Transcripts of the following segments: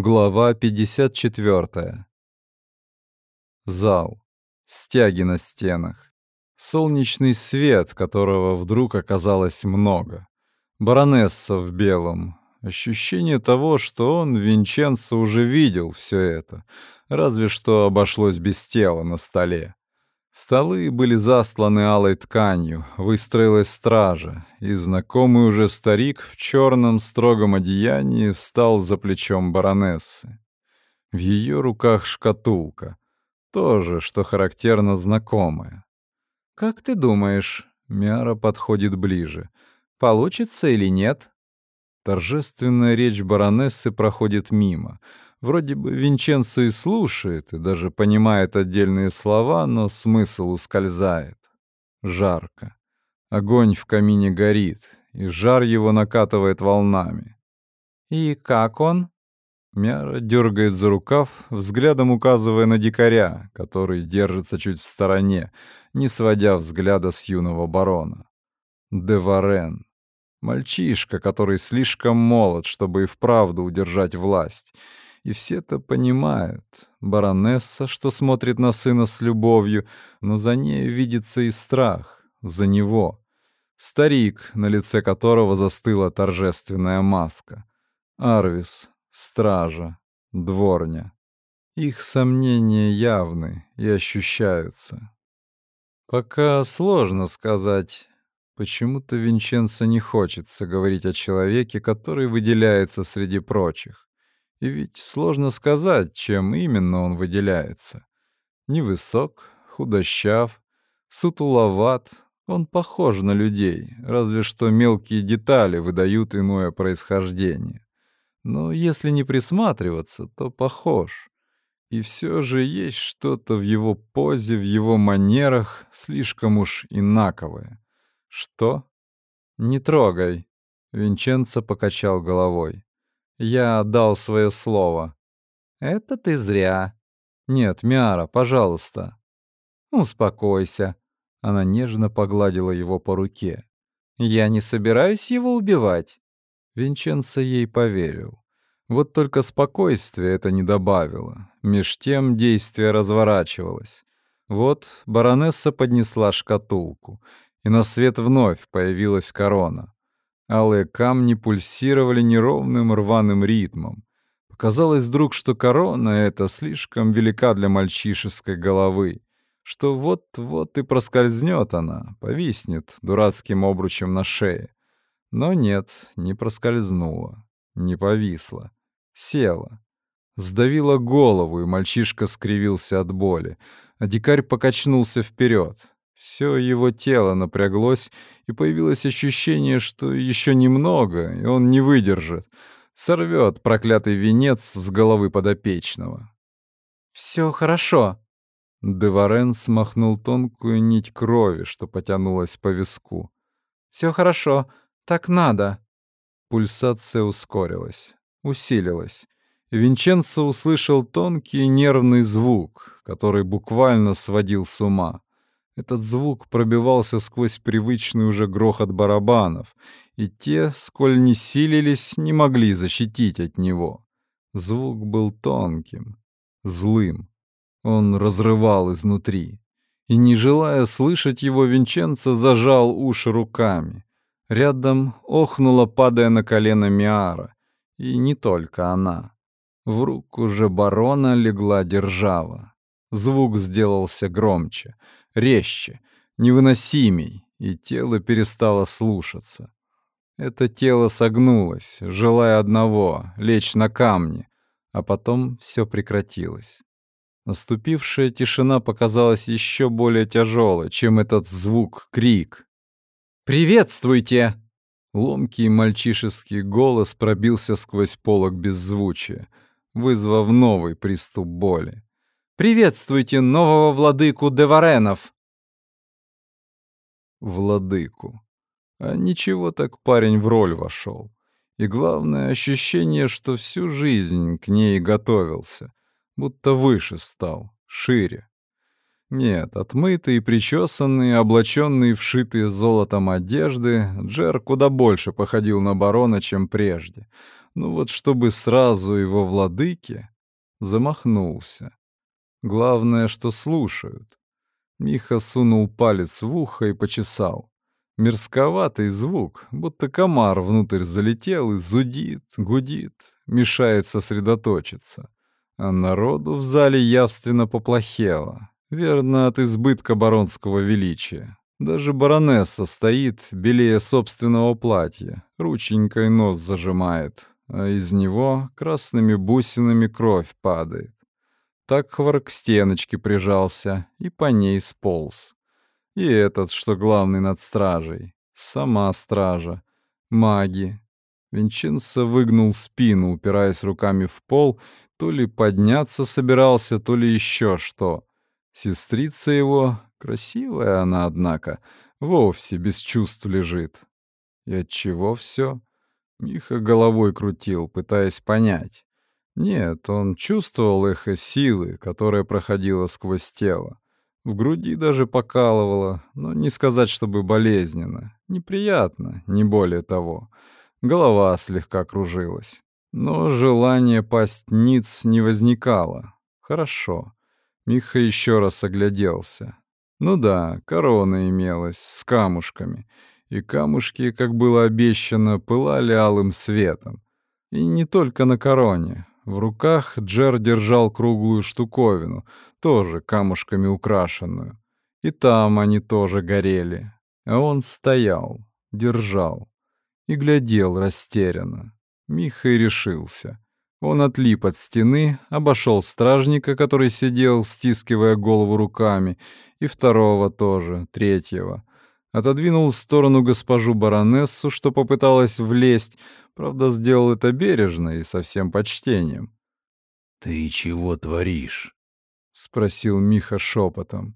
Глава 54. Зал. Стяги на стенах. Солнечный свет, которого вдруг оказалось много. Баронесса в белом. Ощущение того, что он, Винченцо, уже видел все это, разве что обошлось без тела на столе. Столы были засланы алой тканью, выстроилась стража, и знакомый уже старик в черном строгом одеянии встал за плечом баронессы. В ее руках шкатулка, тоже, что характерно знакомое. «Как ты думаешь?» — Миара подходит ближе. «Получится или нет?» Торжественная речь баронессы проходит мимо — Вроде бы Винченцо и слушает, и даже понимает отдельные слова, но смысл ускользает. Жарко. Огонь в камине горит, и жар его накатывает волнами. «И как он?» Мяра дергает за рукав, взглядом указывая на дикаря, который держится чуть в стороне, не сводя взгляда с юного барона. Деварен. Мальчишка, который слишком молод, чтобы и вправду удержать власть — и все это понимают. Баронесса, что смотрит на сына с любовью, но за ней видится и страх, за него. Старик, на лице которого застыла торжественная маска. Арвис, стража, дворня. Их сомнения явны и ощущаются. Пока сложно сказать. Почему-то Винченцо не хочется говорить о человеке, который выделяется среди прочих. И ведь сложно сказать, чем именно он выделяется. Невысок, худощав, сутуловат, он похож на людей, разве что мелкие детали выдают иное происхождение. Но если не присматриваться, то похож. И все же есть что-то в его позе, в его манерах, слишком уж инаковое. Что? Не трогай. Винченцо покачал головой. Я дал свое слово. Это ты зря. Нет, Миара, пожалуйста. Успокойся. Она нежно погладила его по руке. Я не собираюсь его убивать. Винченцо ей поверил. Вот только спокойствие это не добавило. Меж тем действие разворачивалось. Вот баронесса поднесла шкатулку, и на свет вновь появилась корона. Алые камни пульсировали неровным рваным ритмом. Показалось вдруг, что корона эта слишком велика для мальчишеской головы, что вот-вот и проскользнет она, повиснет дурацким обручем на шее. Но нет, не проскользнула, не повисла, села. Сдавила голову, и мальчишка скривился от боли, а дикарь покачнулся вперед. Все его тело напряглось, и появилось ощущение, что еще немного, и он не выдержит. Сорвет проклятый венец с головы подопечного. Все хорошо. Деварен смахнул тонкую нить крови, что потянулась по виску. Все хорошо, так надо. Пульсация ускорилась, усилилась. Винченцо услышал тонкий нервный звук, который буквально сводил с ума. Этот звук пробивался сквозь привычный уже грохот барабанов, и те, сколь не силились, не могли защитить от него. Звук был тонким, злым. Он разрывал изнутри. И, не желая слышать его, Винченцо зажал уши руками. Рядом охнула, падая на колено Миара. И не только она. В руку уже барона легла держава. Звук сделался громче — резче, невыносимей, и тело перестало слушаться. Это тело согнулось, желая одного — лечь на камни, а потом все прекратилось. Наступившая тишина показалась еще более тяжелой, чем этот звук-крик. «Приветствуйте!» Ломкий мальчишеский голос пробился сквозь полог беззвучия, вызвав новый приступ боли. Приветствуйте нового владыку Деваренов!» Владыку. А ничего так парень в роль вошел. И главное ощущение, что всю жизнь к ней готовился, будто выше стал, шире. Нет, отмытый, причесанный, облаченный в шитые золотом одежды, Джер куда больше походил на барона, чем прежде. но вот чтобы сразу его владыке, замахнулся. Главное, что слушают. Миха сунул палец в ухо и почесал. Мерзковатый звук, будто комар внутрь залетел и зудит, гудит, мешает сосредоточиться. А народу в зале явственно поплохело. Верно, от избытка баронского величия. Даже баронесса стоит, белее собственного платья, рученькой нос зажимает, а из него красными бусинами кровь падает. Так хвор к стеночке прижался и по ней сполз. И этот, что главный над стражей. Сама стража. Маги. Винченцо выгнул спину, упираясь руками в пол, то ли подняться собирался, то ли еще что. Сестрица его, красивая она, однако, вовсе без чувств лежит. И от чего все? Миха головой крутил, пытаясь понять. Нет, он чувствовал эхо силы, которая проходила сквозь тело. В груди даже покалывало, но не сказать, чтобы болезненно. Неприятно, не более того. Голова слегка кружилась. Но желание пасть ниц не возникало. Хорошо. Миха еще раз огляделся. Ну да, корона имелась, с камушками. И камушки, как было обещано, пылали алым светом. И не только на короне. В руках Джер держал круглую штуковину, тоже камушками украшенную. И там они тоже горели. А он стоял, держал и глядел растерянно. Миха и решился. Он отлип от стены, обошел стражника, который сидел, стискивая голову руками, и второго тоже, третьего. Отодвинул в сторону госпожу баронессу, что попыталась влезть, Правда, сделал это бережно и со всем почтением. «Ты чего творишь?» — спросил Миха шепотом.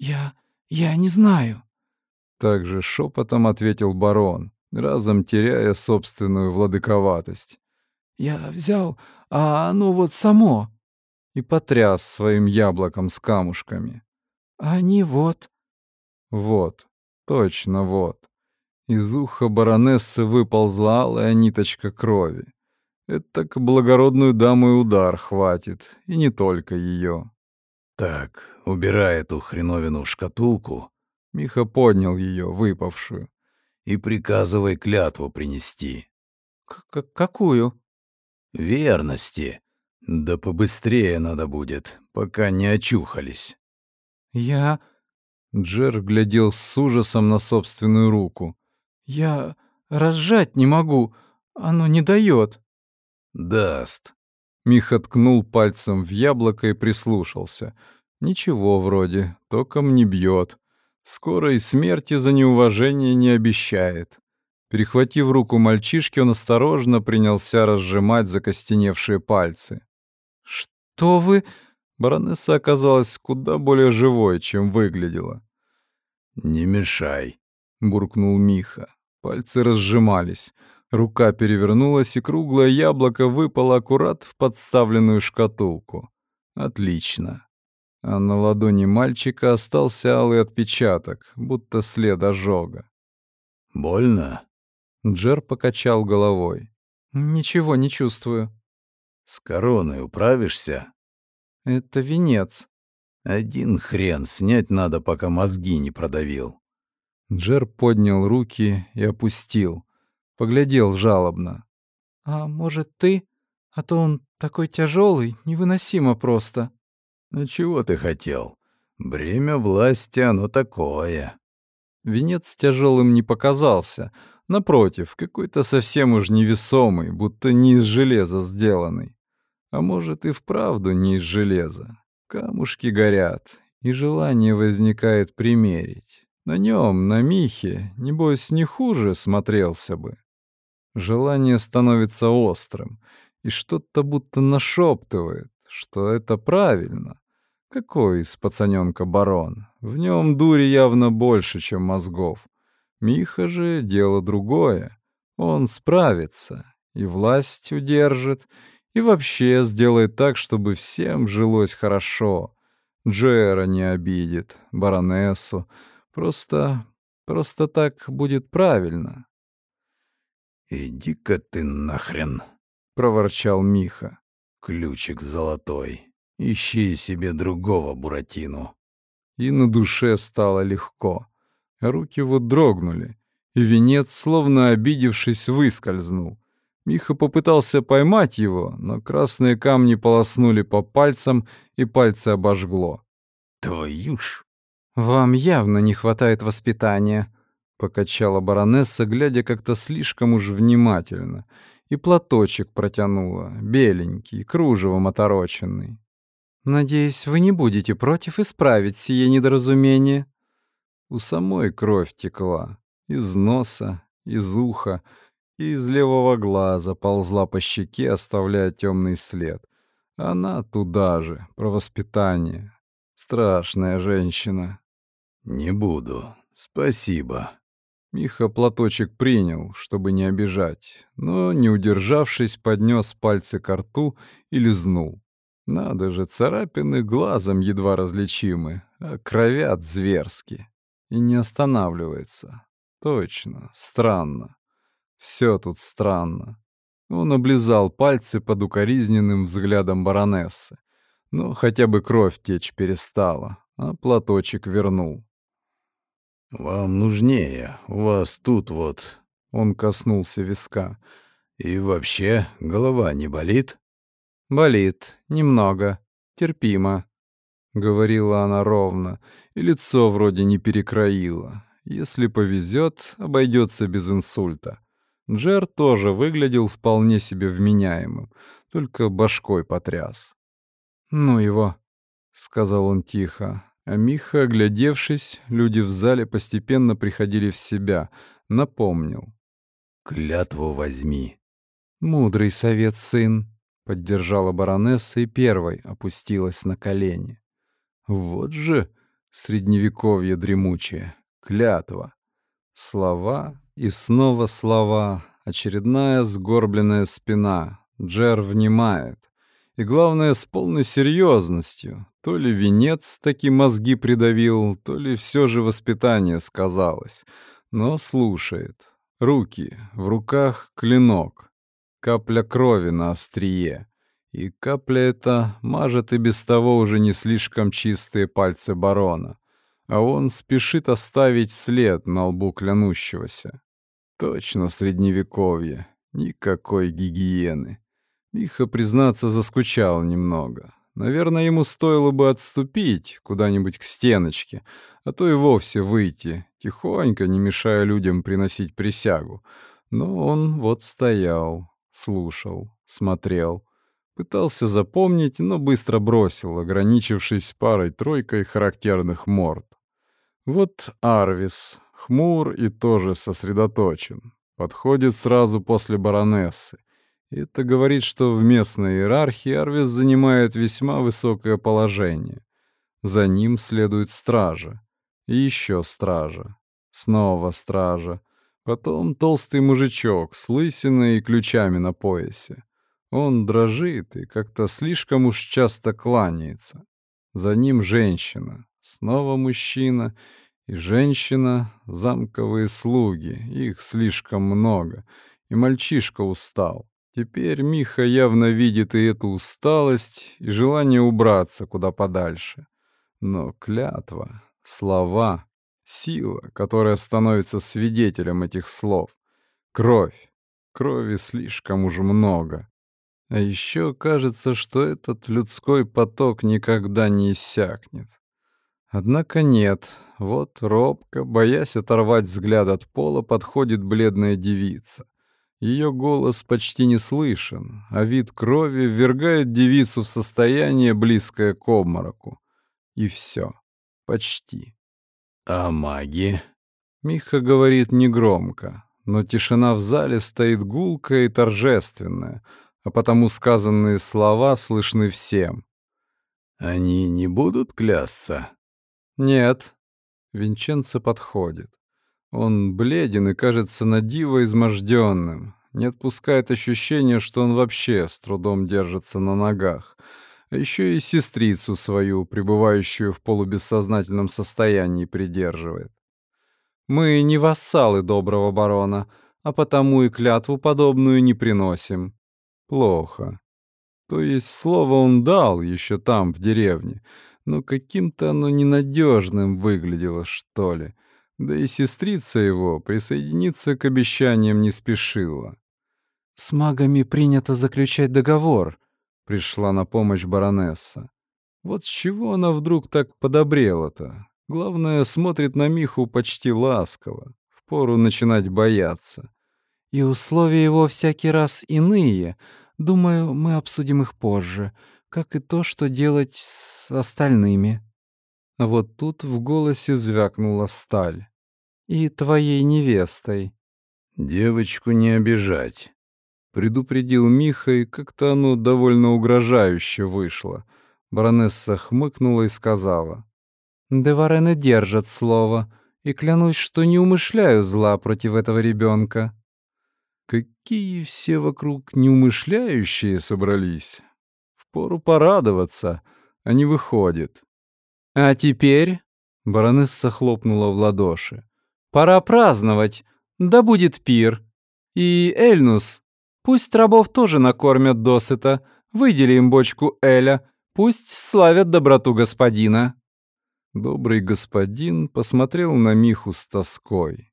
«Я... я не знаю». Также шепотом ответил барон, разом теряя собственную владыковатость. «Я взял, а оно вот само». И потряс своим яблоком с камушками. «Они вот». Вот, точно вот. Из уха баронессы выползла алая ниточка крови. Это к благородную даму и удар хватит, и не только ее. «Так, убирай эту хреновину в шкатулку». Миха поднял ее, выпавшую. «И приказывай клятву принести». К «Какую?» «Верности. Да побыстрее надо будет, пока не очухались». «Я...» Джер глядел с ужасом на собственную руку. «Я разжать не могу, оно не дает». «Даст». Миха ткнул пальцем в яблоко и прислушался. Ничего вроде, током не бьет. Скорой смерти за неуважение не обещает. Перехватив руку мальчишки, он осторожно принялся разжимать закостеневшие пальцы. «Что вы...» Баронесса оказалась куда более живой, чем выглядела. «Не мешай», — буркнул Миха. Пальцы разжимались. Рука перевернулась, и круглое яблоко выпало аккурат в подставленную шкатулку. Отлично. А на ладони мальчика остался алый отпечаток, будто след ожога. «Больно?» Джер покачал головой. «Ничего не чувствую». «С короной управишься?» «Это венец». «Один хрен снять надо, пока мозги не продавил». Джер поднял руки и опустил. Поглядел жалобно. «А может, ты? А то он такой тяжелый, невыносимо просто». «Ну чего ты хотел? Бремя власти оно такое». Венец тяжелым не показался. Напротив, какой-то совсем уж невесомый, будто не из железа сделанный. А может, и вправду не из железа. Камушки горят, и желание возникает примерить. На нем, на Михе, небось, не хуже смотрелся бы. Желание становится острым, и что-то будто нашептывает, что это правильно. Какой из пацаненка барон? В нем дури явно больше, чем мозгов. Миха же дело другое. Он справится, и власть удержит, и вообще сделает так, чтобы всем жилось хорошо. Джера не обидит, баронессу, Просто... просто так будет правильно. «Иди-ка ты нахрен!» — проворчал Миха. «Ключик золотой. Ищи себе другого Буратину». И на душе стало легко. Руки вот дрогнули, и венец, словно обидевшись, выскользнул. Миха попытался поймать его, но красные камни полоснули по пальцам, и пальцы обожгло. «Твою ж!» «Вам явно не хватает воспитания», — покачала баронесса, глядя как-то слишком уж внимательно, и платочек протянула, беленький, кружевом отороченный. «Надеюсь, вы не будете против исправить сие недоразумение?» У самой кровь текла. Из носа, из уха и из левого глаза ползла по щеке, оставляя темный след. Она туда же, про воспитание. Страшная женщина. «Не буду. Спасибо». Миха платочек принял, чтобы не обижать, но, не удержавшись, поднес пальцы к рту и лизнул. Надо же, царапины глазом едва различимы, а кровят зверски. И не останавливается. Точно, странно. Все тут странно. Он облизал пальцы под укоризненным взглядом баронессы. Но хотя бы кровь течь перестала, а платочек вернул. «Вам нужнее. У вас тут вот...» Он коснулся виска. «И вообще, голова не болит?» «Болит. Немного. Терпимо», — говорила она ровно, и лицо вроде не перекроило. Если повезет, обойдется без инсульта. Джер тоже выглядел вполне себе вменяемым, только башкой потряс. «Ну его», — сказал он тихо, а Миха, оглядевшись, люди в зале постепенно приходили в себя, напомнил. «Клятву возьми». «Мудрый совет, сын», — поддержала баронесса и первой опустилась на колени. «Вот же средневековье дремучее, клятва». Слова и снова слова, очередная сгорбленная спина. Джер внимает. И главное, с полной серьезностью. То ли венец таки мозги придавил, то ли все же воспитание сказалось. Но слушает. Руки, в руках клинок. Капля крови на острие. И капля эта мажет и без того уже не слишком чистые пальцы барона. А он спешит оставить след на лбу клянущегося. Точно средневековье. Никакой гигиены. Миха, признаться, заскучал немного. Наверное, ему стоило бы отступить куда-нибудь к стеночке, а то и вовсе выйти, тихонько, не мешая людям приносить присягу. Но он вот стоял, слушал, смотрел. Пытался запомнить, но быстро бросил, ограничившись парой-тройкой характерных морд. Вот Арвис, хмур и тоже сосредоточен. Подходит сразу после баронессы. Это говорит, что в местной иерархии Арвис занимает весьма высокое положение. За ним следует стража. И еще стража. Снова стража. Потом толстый мужичок с лысиной и ключами на поясе. Он дрожит и как-то слишком уж часто кланяется. За ним женщина. Снова мужчина. И женщина — замковые слуги. Их слишком много. И мальчишка устал. Теперь Миха явно видит и эту усталость, и желание убраться куда подальше. Но клятва, слова, сила, которая становится свидетелем этих слов, кровь, крови слишком уж много. А еще кажется, что этот людской поток никогда не иссякнет. Однако нет. Вот робко, боясь оторвать взгляд от пола, подходит бледная девица. Ее голос почти не слышен, а вид крови ввергает девицу в состояние, близкое к обмороку. И все. Почти. «А маги?» Миха говорит негромко, но тишина в зале стоит гулкая и торжественная, а потому сказанные слова слышны всем. «Они не будут клясться?» «Нет». Винченцо подходит. Он бледен и кажется на диво изможденным. Не отпускает ощущение, что он вообще с трудом держится на ногах. А еще и сестрицу свою, пребывающую в полубессознательном состоянии, придерживает. «Мы не вассалы доброго барона, а потому и клятву подобную не приносим». Плохо. То есть слово он дал еще там, в деревне, но каким-то оно ненадежным выглядело, что ли. Да и сестрица его присоединиться к обещаниям не спешила. «С магами принято заключать договор», — пришла на помощь баронесса. Вот с чего она вдруг так подобрела-то? Главное, смотрит на Миху почти ласково. Впору начинать бояться. И условия его всякий раз иные. Думаю, мы обсудим их позже, как и то, что делать с остальными. А вот тут в голосе звякнула сталь. И твоей невестой. Девочку не обижать. Предупредил Миха, и как-то оно довольно угрожающе вышло. Баронесса хмыкнула и сказала. «Деварены держат слово, и клянусь, что не умышляю зла против этого ребенка. Какие все вокруг неумышляющие собрались. Впору порадоваться, а не выходит. «А теперь...» — баронесса хлопнула в ладоши. «Пора праздновать. Да будет пир. И, Эльнус, пусть рабов тоже накормят досыта. Выдели им бочку Эля. Пусть славят доброту господина». Добрый господин посмотрел на Миху с тоской.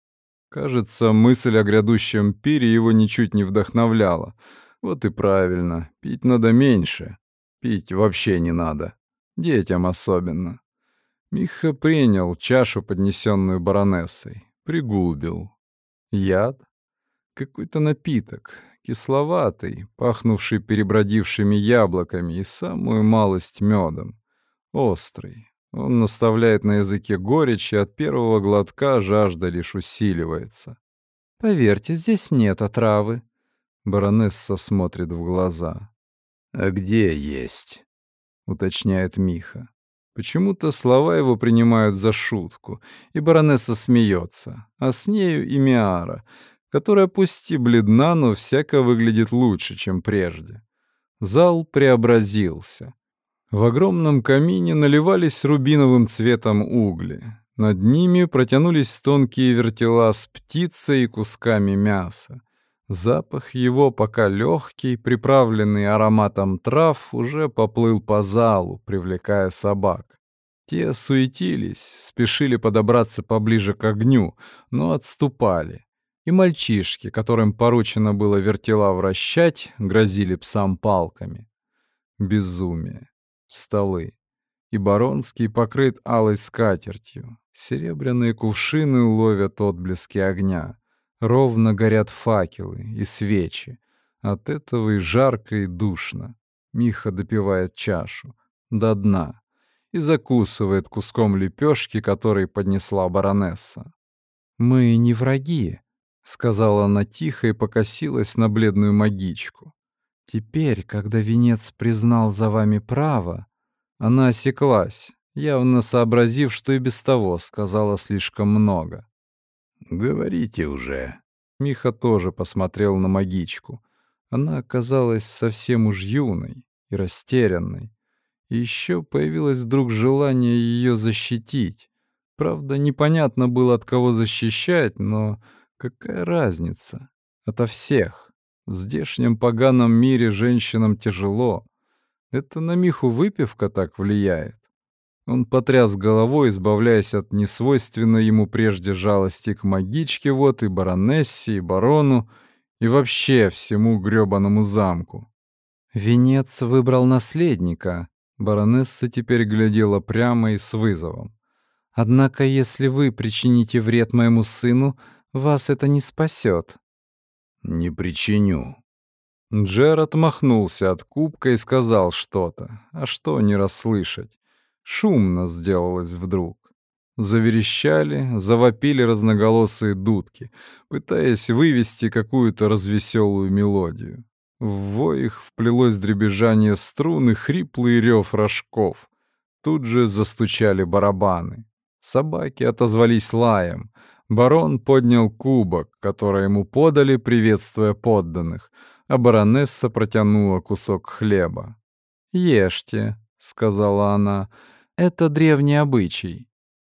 Кажется, мысль о грядущем пире его ничуть не вдохновляла. Вот и правильно, пить надо меньше. Пить вообще не надо. Детям особенно. Миха принял чашу, поднесенную баронессой, пригубил. Яд? Какой-то напиток, кисловатый, пахнувший перебродившими яблоками и самую малость медом. Острый. Он наставляет на языке горечь, и от первого глотка жажда лишь усиливается. «Поверьте, здесь нет отравы». Баронесса смотрит в глаза. «А где есть?» — уточняет Миха. Почему-то слова его принимают за шутку, и баронесса смеется, а с нею и Миара, которая пусть и бледна, но всяко выглядит лучше, чем прежде. Зал преобразился. В огромном камине наливались рубиновым цветом угли. Над ними протянулись тонкие вертела с птицей и кусками мяса. Запах его, пока легкий, приправленный ароматом трав, уже поплыл по залу, привлекая собак. Те суетились, спешили подобраться поближе к огню, но отступали. И мальчишки, которым поручено было вертела вращать, грозили псам палками. Безумие. Столы. И Баронский покрыт алой скатертью. Серебряные кувшины ловят отблески огня. Ровно горят факелы и свечи. От этого и жарко, и душно. Миха допивает чашу. До дна. И закусывает куском лепешки, который поднесла баронесса. «Мы не враги», — сказала она тихо и покосилась на бледную магичку. «Теперь, когда венец признал за вами право...» Она осеклась, явно сообразив, что и без того сказала слишком много. «Говорите уже». Миха тоже посмотрел на магичку. Она оказалась совсем уж юной и растерянной. И еще появилось вдруг желание ее защитить. Правда, непонятно было, от кого защищать, но какая разница? Ото всех. В здешнем поганом мире женщинам тяжело. Это на Миху выпивка так влияет. Он потряс головой, избавляясь от несвойственной ему прежде жалости к магичке вот и баронессе, и барону, и вообще всему грёбаному замку. Венец выбрал наследника. Баронесса теперь глядела прямо и с вызовом. Однако, если вы причините вред моему сыну, вас это не спасет. Не причиню. Джер отмахнулся от кубка и сказал что-то. А что не расслышать? Шумно сделалось вдруг. Заверещали, завопили разноголосые дудки, пытаясь вывести какую-то развеселую мелодию. В вой их вплелось дребезжание струн и хриплый рев рожков. Тут же застучали барабаны. Собаки отозвались лаем. Барон поднял кубок, который ему подали, приветствуя подданных, а баронесса протянула кусок хлеба. «Ешьте», — сказала она, — это древний обычай.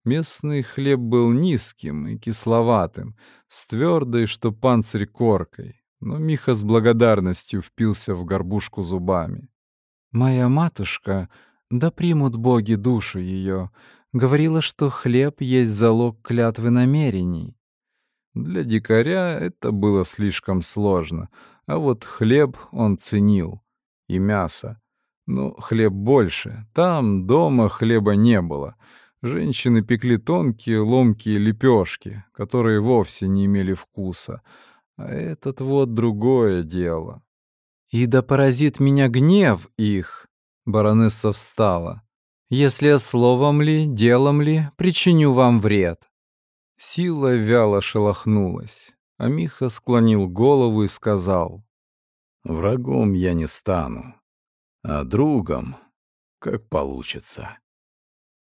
Местный хлеб был низким и кисловатым, с твердой, что панцирь коркой. но Миха с благодарностью впился в горбушку зубами. «Моя матушка, да примут боги душу ее, говорила, что хлеб есть залог клятвы намерений». Для дикаря это было слишком сложно, а вот хлеб он ценил. И мясо. Но хлеб больше. Там дома хлеба не было. Женщины пекли тонкие ломкие лепешки, которые вовсе не имели вкуса. А этот вот другое дело. «И да поразит меня гнев их!» Баронесса встала. «Если словом ли, делом ли причиню вам вред». Сила вяло шелохнулась, а Миха склонил голову и сказал. «Врагом я не стану, а другом, как получится».